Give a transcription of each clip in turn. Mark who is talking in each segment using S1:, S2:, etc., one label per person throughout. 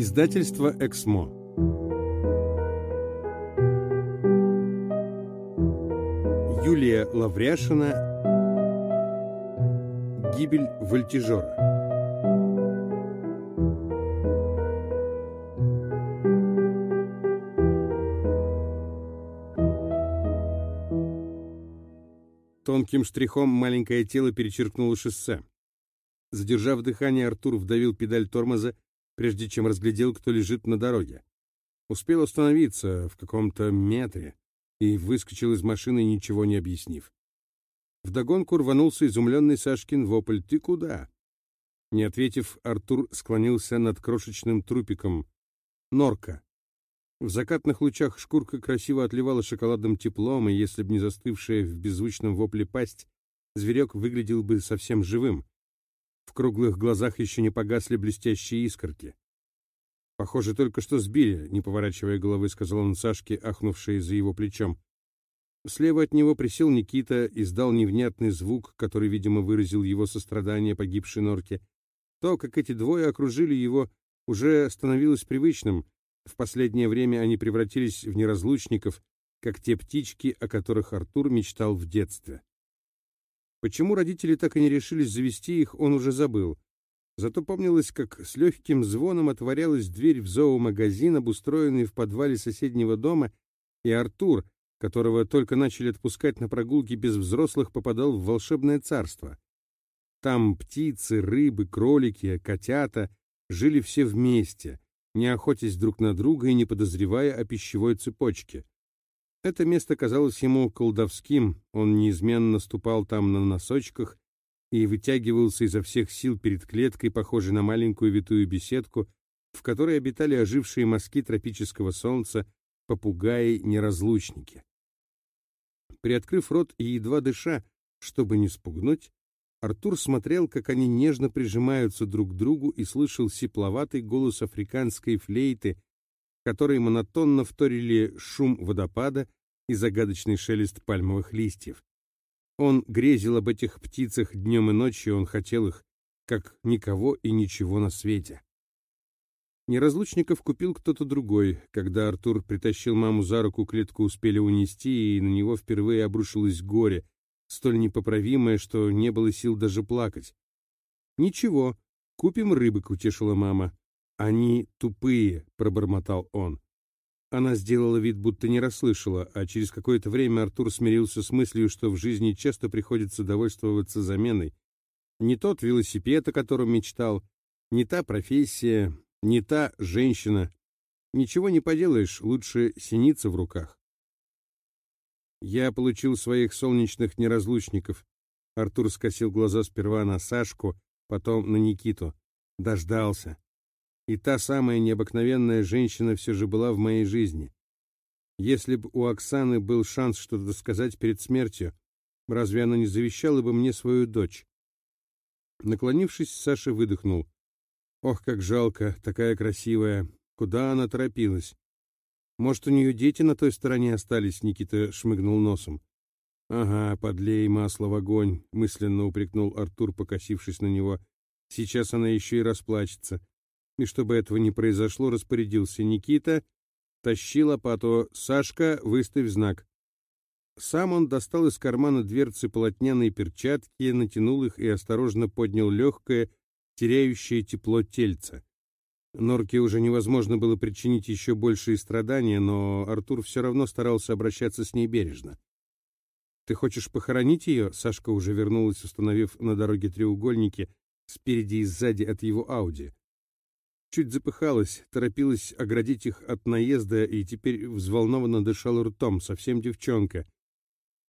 S1: Издательство «Эксмо». Юлия Лавряшина «Гибель вольтежера». Тонким штрихом маленькое тело перечеркнуло шоссе. Задержав дыхание, Артур вдавил педаль тормоза, прежде чем разглядел, кто лежит на дороге. Успел остановиться в каком-то метре и выскочил из машины, ничего не объяснив. Вдогонку рванулся изумленный Сашкин вопль «Ты куда?». Не ответив, Артур склонился над крошечным трупиком. Норка. В закатных лучах шкурка красиво отливала шоколадным теплом, и если б не застывшая в беззвучном вопле пасть, зверек выглядел бы совсем живым. Круглых глазах еще не погасли блестящие искорки. «Похоже, только что сбили», — не поворачивая головы, сказал он Сашке, ахнувшей за его плечом. Слева от него присел Никита, и издал невнятный звук, который, видимо, выразил его сострадание погибшей норке. То, как эти двое окружили его, уже становилось привычным. В последнее время они превратились в неразлучников, как те птички, о которых Артур мечтал в детстве. Почему родители так и не решились завести их, он уже забыл. Зато помнилось, как с легким звоном отворялась дверь в зоомагазин, обустроенный в подвале соседнего дома, и Артур, которого только начали отпускать на прогулки без взрослых, попадал в волшебное царство. Там птицы, рыбы, кролики, котята жили все вместе, не охотясь друг на друга и не подозревая о пищевой цепочке. Это место казалось ему колдовским, он неизменно ступал там на носочках и вытягивался изо всех сил перед клеткой, похожей на маленькую витую беседку, в которой обитали ожившие мазки тропического солнца, попугаи-неразлучники. Приоткрыв рот и едва дыша, чтобы не спугнуть, Артур смотрел, как они нежно прижимаются друг к другу и слышал сипловатый голос африканской флейты, которые монотонно вторили шум водопада и загадочный шелест пальмовых листьев. Он грезил об этих птицах днем и ночью, он хотел их, как никого и ничего на свете. Неразлучников купил кто-то другой. Когда Артур притащил маму за руку, клетку успели унести, и на него впервые обрушилось горе, столь непоправимое, что не было сил даже плакать. «Ничего, купим рыбок», — утешила мама. «Они тупые», — пробормотал он. Она сделала вид, будто не расслышала, а через какое-то время Артур смирился с мыслью, что в жизни часто приходится довольствоваться заменой. Не тот велосипед, о котором мечтал, не та профессия, не та женщина. Ничего не поделаешь, лучше синица в руках. Я получил своих солнечных неразлучников. Артур скосил глаза сперва на Сашку, потом на Никиту. Дождался. И та самая необыкновенная женщина все же была в моей жизни. Если бы у Оксаны был шанс что-то сказать перед смертью, разве она не завещала бы мне свою дочь? Наклонившись, Саша выдохнул. Ох, как жалко, такая красивая. Куда она торопилась? Может, у нее дети на той стороне остались, Никита шмыгнул носом. Ага, подлей масло в огонь, мысленно упрекнул Артур, покосившись на него. Сейчас она еще и расплачется и чтобы этого не произошло, распорядился Никита, тащи лопату, Сашка, выставь знак. Сам он достал из кармана дверцы полотняные перчатки, натянул их и осторожно поднял легкое, теряющее тепло тельце. Норке уже невозможно было причинить еще большие страдания, но Артур все равно старался обращаться с ней бережно. «Ты хочешь похоронить ее?» Сашка уже вернулась, установив на дороге треугольники спереди и сзади от его Ауди. Чуть запыхалась, торопилась оградить их от наезда и теперь взволнованно дышала ртом, совсем девчонка.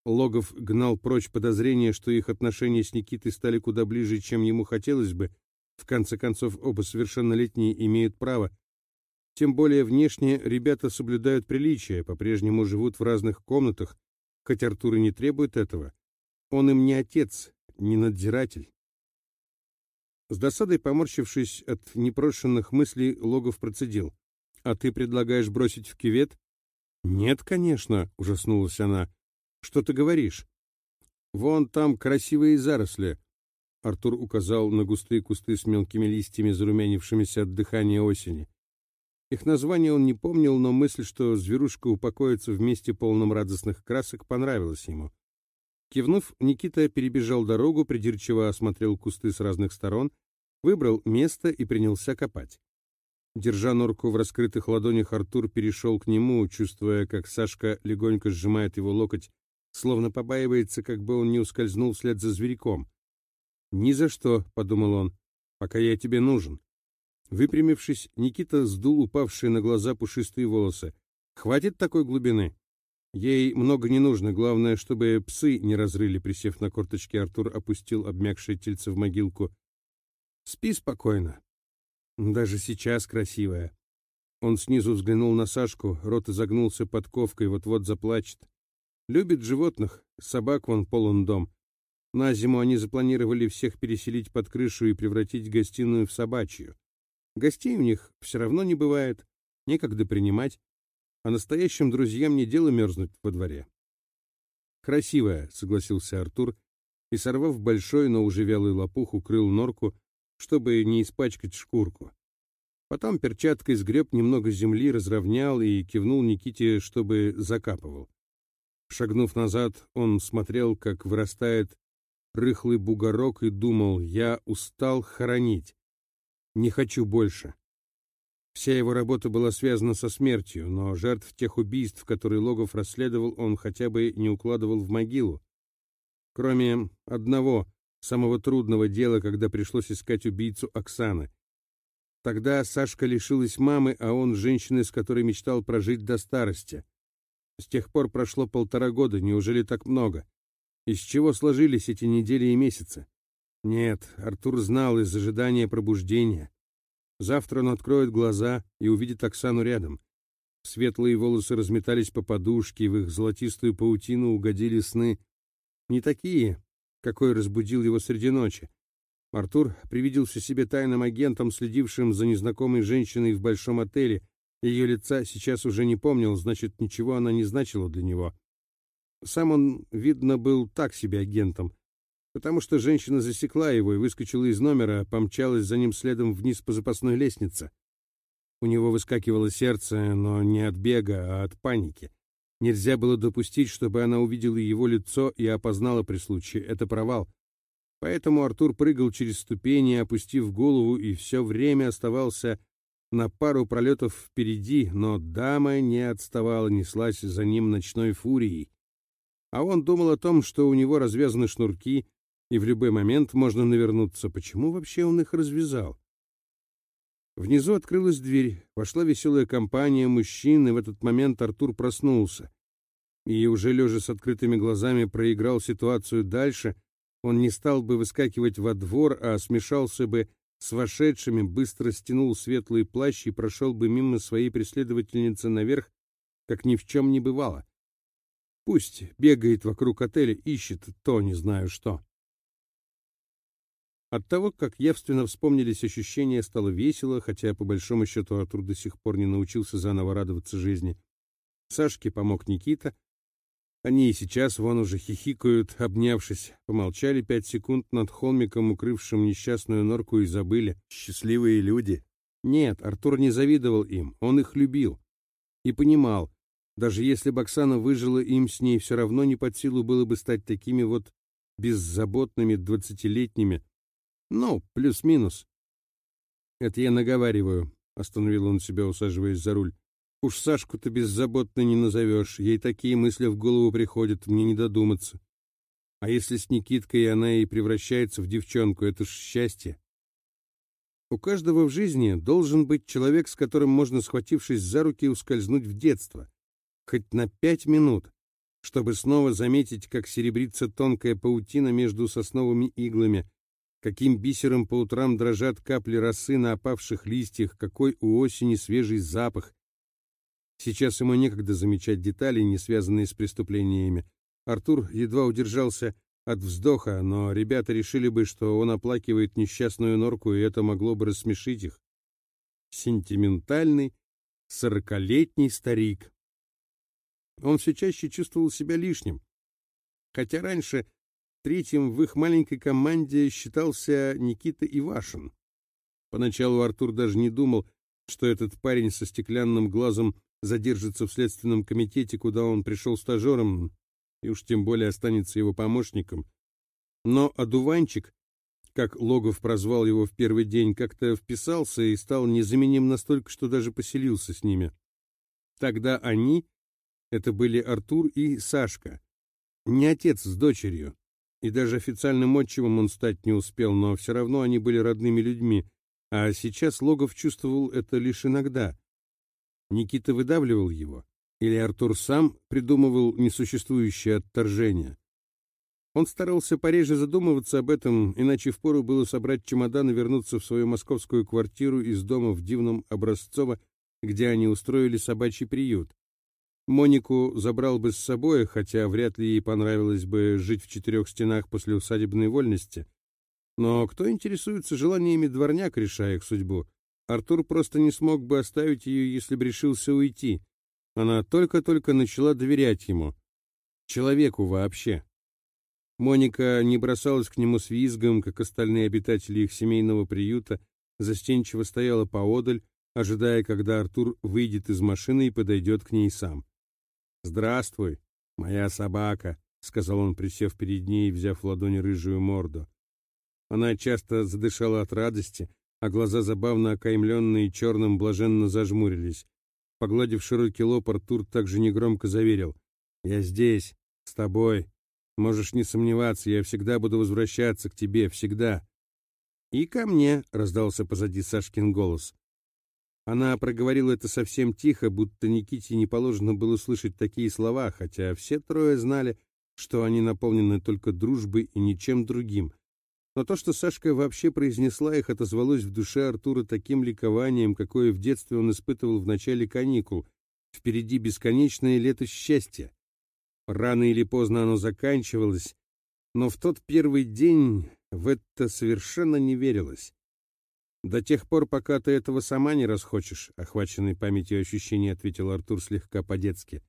S1: Логов гнал прочь подозрение, что их отношения с Никитой стали куда ближе, чем ему хотелось бы. В конце концов, оба совершеннолетние имеют право. Тем более внешне ребята соблюдают приличия, по-прежнему живут в разных комнатах, хоть Артур и не требует этого. Он им не отец, не надзиратель. С досадой поморщившись от непрошенных мыслей, Логов процедил. «А ты предлагаешь бросить в кювет?» «Нет, конечно», — ужаснулась она. «Что ты говоришь?» «Вон там красивые заросли». Артур указал на густые кусты с мелкими листьями, зарумянившимися от дыхания осени. Их название он не помнил, но мысль, что зверушка упокоится в месте полном радостных красок, понравилась ему. Кивнув, Никита перебежал дорогу, придирчиво осмотрел кусты с разных сторон, выбрал место и принялся копать. Держа норку в раскрытых ладонях, Артур перешел к нему, чувствуя, как Сашка легонько сжимает его локоть, словно побаивается, как бы он не ускользнул вслед за зверьком. «Ни за что», — подумал он, — «пока я тебе нужен». Выпрямившись, Никита сдул упавшие на глаза пушистые волосы. «Хватит такой глубины?» Ей много не нужно, главное, чтобы псы не разрыли, присев на корточки, Артур опустил обмякшее тельце в могилку. Спи спокойно. Даже сейчас красивая. Он снизу взглянул на Сашку, рот изогнулся подковкой, вот-вот заплачет. Любит животных, собак вон полон дом. На зиму они запланировали всех переселить под крышу и превратить гостиную в собачью. Гостей у них все равно не бывает, некогда принимать а настоящим друзьям не дело мерзнуть во дворе. «Красивая», — согласился Артур, и, сорвав большой, но уже вялый лопух, укрыл норку, чтобы не испачкать шкурку. Потом перчаткой сгреб немного земли, разровнял и кивнул Никите, чтобы закапывал. Шагнув назад, он смотрел, как вырастает рыхлый бугорок, и думал, я устал хоронить. Не хочу больше. Вся его работа была связана со смертью, но жертв тех убийств, которые Логов расследовал, он хотя бы не укладывал в могилу. Кроме одного, самого трудного дела, когда пришлось искать убийцу Оксаны. Тогда Сашка лишилась мамы, а он женщины, с которой мечтал прожить до старости. С тех пор прошло полтора года, неужели так много? Из чего сложились эти недели и месяцы? Нет, Артур знал из ожидания пробуждения. Завтра он откроет глаза и увидит Оксану рядом. Светлые волосы разметались по подушке, в их золотистую паутину угодили сны. Не такие, какой разбудил его среди ночи. Артур привиделся себе тайным агентом, следившим за незнакомой женщиной в большом отеле. Ее лица сейчас уже не помнил, значит, ничего она не значила для него. Сам он, видно, был так себе агентом потому что женщина засекла его и выскочила из номера, помчалась за ним следом вниз по запасной лестнице. У него выскакивало сердце, но не от бега, а от паники. Нельзя было допустить, чтобы она увидела его лицо и опознала при случае. Это провал. Поэтому Артур прыгал через ступени, опустив голову, и все время оставался на пару пролетов впереди, но дама не отставала, неслась за ним ночной фурией. А он думал о том, что у него развязаны шнурки, и в любой момент можно навернуться. Почему вообще он их развязал? Внизу открылась дверь, вошла веселая компания мужчин, и в этот момент Артур проснулся. И уже лежа с открытыми глазами проиграл ситуацию дальше, он не стал бы выскакивать во двор, а смешался бы с вошедшими, быстро стянул светлый плащ и прошел бы мимо своей преследовательницы наверх, как ни в чем не бывало. Пусть бегает вокруг отеля, ищет то не знаю что. От того, как явственно вспомнились ощущения, стало весело, хотя по большому счету Артур до сих пор не научился заново радоваться жизни. Сашке помог Никита. Они и сейчас вон уже хихикают, обнявшись, помолчали пять секунд над холмиком, укрывшим несчастную норку, и забыли. Счастливые люди. Нет, Артур не завидовал им, он их любил. И понимал, даже если бы Оксана выжила им с ней, все равно не под силу было бы стать такими вот беззаботными двадцатилетними, ну, плюс-минус. Это я наговариваю, остановил он себя, усаживаясь за руль. Уж Сашку-то беззаботно не назовешь, ей такие мысли в голову приходят, мне не додуматься. А если с Никиткой она и превращается в девчонку, это ж счастье. У каждого в жизни должен быть человек, с которым можно, схватившись за руки, ускользнуть в детство. Хоть на пять минут, чтобы снова заметить, как серебрится тонкая паутина между сосновыми иглами, каким бисером по утрам дрожат капли росы на опавших листьях, какой у осени свежий запах. Сейчас ему некогда замечать детали, не связанные с преступлениями. Артур едва удержался от вздоха, но ребята решили бы, что он оплакивает несчастную норку, и это могло бы рассмешить их. Сентиментальный, сорокалетний старик. Он все чаще чувствовал себя лишним. Хотя раньше Третьим в их маленькой команде считался Никита Ивашин. Поначалу Артур даже не думал, что этот парень со стеклянным глазом задержится в следственном комитете, куда он пришел стажером, и уж тем более останется его помощником. Но одуванчик, как Логов прозвал его в первый день, как-то вписался и стал незаменим настолько, что даже поселился с ними. Тогда они, это были Артур и Сашка, не отец с дочерью, и даже официальным отчимом он стать не успел, но все равно они были родными людьми, а сейчас Логов чувствовал это лишь иногда. Никита выдавливал его, или Артур сам придумывал несуществующее отторжение. Он старался пореже задумываться об этом, иначе впору было собрать чемодан и вернуться в свою московскую квартиру из дома в Дивном Образцово, где они устроили собачий приют. Монику забрал бы с собой, хотя вряд ли ей понравилось бы жить в четырех стенах после усадебной вольности. Но кто интересуется желаниями дворняк, решая их судьбу? Артур просто не смог бы оставить ее, если бы решился уйти. Она только-только начала доверять ему. Человеку вообще. Моника не бросалась к нему с визгом, как остальные обитатели их семейного приюта, застенчиво стояла поодаль, ожидая, когда Артур выйдет из машины и подойдет к ней сам. «Здравствуй, моя собака», — сказал он, присев перед ней и взяв в ладони рыжую морду. Она часто задышала от радости, а глаза, забавно окаймленные черным, блаженно зажмурились. Погладив широкий лоб, Артур также негромко заверил. «Я здесь, с тобой, Можешь не сомневаться, я всегда буду возвращаться к тебе, всегда. И ко мне, — раздался позади Сашкин голос. Она проговорила это совсем тихо, будто Никите не положено было слышать такие слова, хотя все трое знали, что они наполнены только дружбой и ничем другим. Но то, что Сашка вообще произнесла их, отозвалось в душе Артура таким ликованием, какое в детстве он испытывал в начале каникул. Впереди бесконечное лето счастья. Рано или поздно оно заканчивалось, но в тот первый день в это совершенно не верилось. «До тех пор, пока ты этого сама не расхочешь», — охваченный памятью ощущений, ответил Артур слегка по-детски.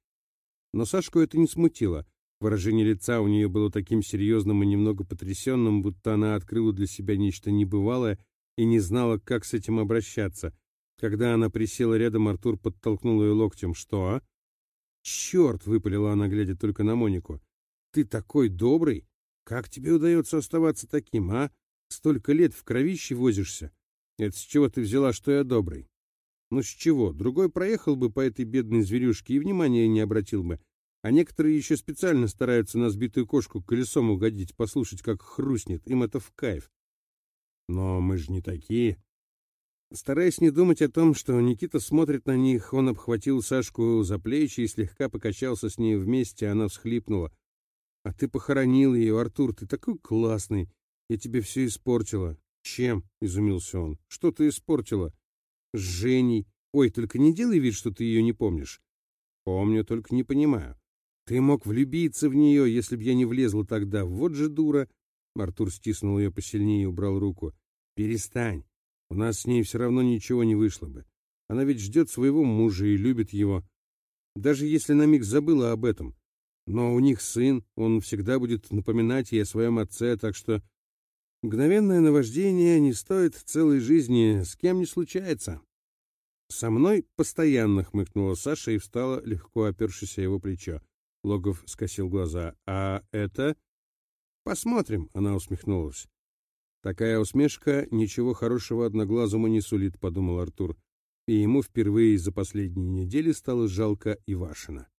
S1: Но Сашку это не смутило. Выражение лица у нее было таким серьезным и немного потрясенным, будто она открыла для себя нечто небывалое и не знала, как с этим обращаться. Когда она присела рядом, Артур подтолкнул ее локтем. «Что, а?» «Черт!» — выпалила она, глядя только на Монику. «Ты такой добрый! Как тебе удается оставаться таким, а? Столько лет в кровище возишься. Это с чего ты взяла, что я добрый?» «Ну с чего? Другой проехал бы по этой бедной зверюшке и внимания не обратил бы. А некоторые еще специально стараются на сбитую кошку колесом угодить, послушать, как хрустнет. Им это в кайф. Но мы же не такие. Стараясь не думать о том, что Никита смотрит на них, он обхватил Сашку за плечи и слегка покачался с ней вместе, она всхлипнула. «А ты похоронил ее, Артур, ты такой классный. Я тебе все испортила». «Чем?» — изумился он. «Что ты испортила?» «С Женей. Ой, только не делай вид, что ты ее не помнишь». «Помню, только не понимаю. Ты мог влюбиться в нее, если б я не влезла тогда. Вот же дура!» Артур стиснул ее посильнее и убрал руку. «Перестань. У нас с ней все равно ничего не вышло бы. Она ведь ждет своего мужа и любит его. Даже если на миг забыла об этом. Но у них сын, он всегда будет напоминать ей о своем отце, так что мгновенное наваждение не стоит целой жизни, с кем не случается. Со мной постоянно хмыкнула Саша и встала, легко опершись его плечо. Логов скосил глаза. «А это...» «Посмотрим», — она усмехнулась. Такая усмешка ничего хорошего одноглазому не сулит, подумал Артур, и ему впервые за последние недели стало жалко Ивашина.